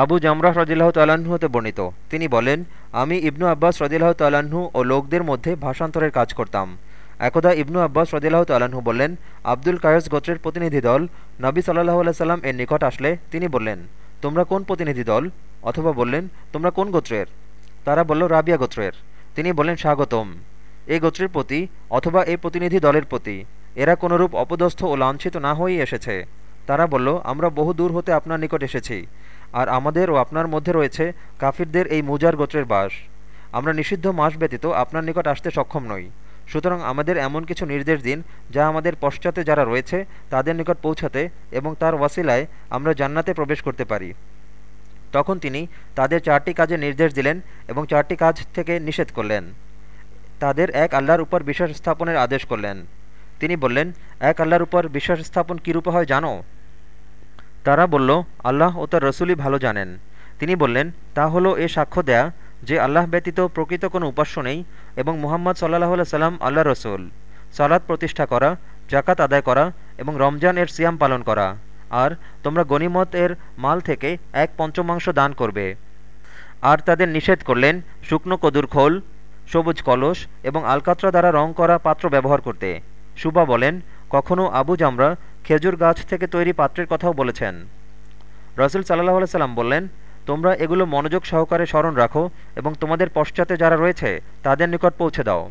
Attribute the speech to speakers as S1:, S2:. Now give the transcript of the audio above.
S1: আবু জামরাহ রদিল্লাহ তাল্লাহ্ন হতে বর্ণিত। তিনি বলেন, আমি ইবনু আব্বাস রদিল্লাহ তাল্লাহ্ন ও লোকদের মধ্যে ভাষান্তরের কাজ করতাম। একদা ইবনু আব্বাস রদিল্লাহ তাল্লাহ্ন বললেন, আব্দুল কায়েস গোত্রের প্রতিনিধি দল নবী সাল্লাহ আল্লাহ সাল্লাম এর নিকট আসলে তিনি বললেন, তোমরা কোন প্রতিনিধি দল? অথবা বললেন, তোমরা কোন গোত্রের? তারা বলল, রাবিয়া গোত্রের। তিনি বললেন, স্বাগতম। এই গোত্রের প্রতি অথবা এই প্রতিনিধি দলের প্রতি এরা কোনরূপ অপদস্থ ও লাঞ্ছিত না হয়েই এসেছে। তারা বলল, আমরা বহু দূর হতে আপনার নিকট এসেছি। আর আমাদের ও আপনার মধ্যে রয়েছে কাফিরদের এই মুজার গোত্রের বাস। আমরা নিষিদ্ধ মাস ব্যতীত আপনার নিকট আসতে সক্ষম নই। সুতরাং আমাদের এমন কিছু নির্দেশ দিন, যা আমাদের পশ্চাতে যারা রয়েছে, তাদের নিকট পৌঁছাতে এবং তার ওয়াসিলায় আমরা জান্নাতে প্রবেশ করতে পারি। তখন তিনি তাদের চারটি কাজে নির্দেশ দিলেন এবং চারটি কাজ থেকে নিষেধ করলেন। তাদের এক আল্লাহর উপর বিশ্বাস স্থাপনের আদেশ করলেন। তিনি বললেন, এক আল্লাহর উপর বিশ্বাস স্থাপন কীরূপে হয় জানো? তারা বলল, আল্লাহ ও তার রসুলই ভালো জানেন। তিনি বললেন, তা হলো এ সাক্ষ্য দেয়া যে আল্লাহ ব্যতীত প্রকৃত কোনো উপাস্য নেই এবং মুহাম্মদ সাল্লাহ সাল্লাম আল্লাহ রসুল। সালাদ প্রতিষ্ঠা করা জাকাত আদায় করা এবং রমজান এর সিয়াম পালন করা। আর তোমরা গনিমত এর মাল থেকে এক পঞ্চমাংশ দান করবে। আর তাদের নিষেধ করলেন, শুকনো কদুর খোল, সবুজ কলস এবং আলকাত্রা দ্বারা রং করা পাত্র ব্যবহার করতে। সুবা বলেন কখনও আবু জামরা খেজুর গাছ থেকে তৈরি পাত্রের কথাও বলেছেন। রসুল সাল্লাহ সাল্লাম বললেন, তোমরা এগুলো মনোযোগ সহকারে স্মরণ রাখো এবং তোমাদের পশ্চাতে যারা রয়েছে, তাদের নিকট পৌঁছে দাও।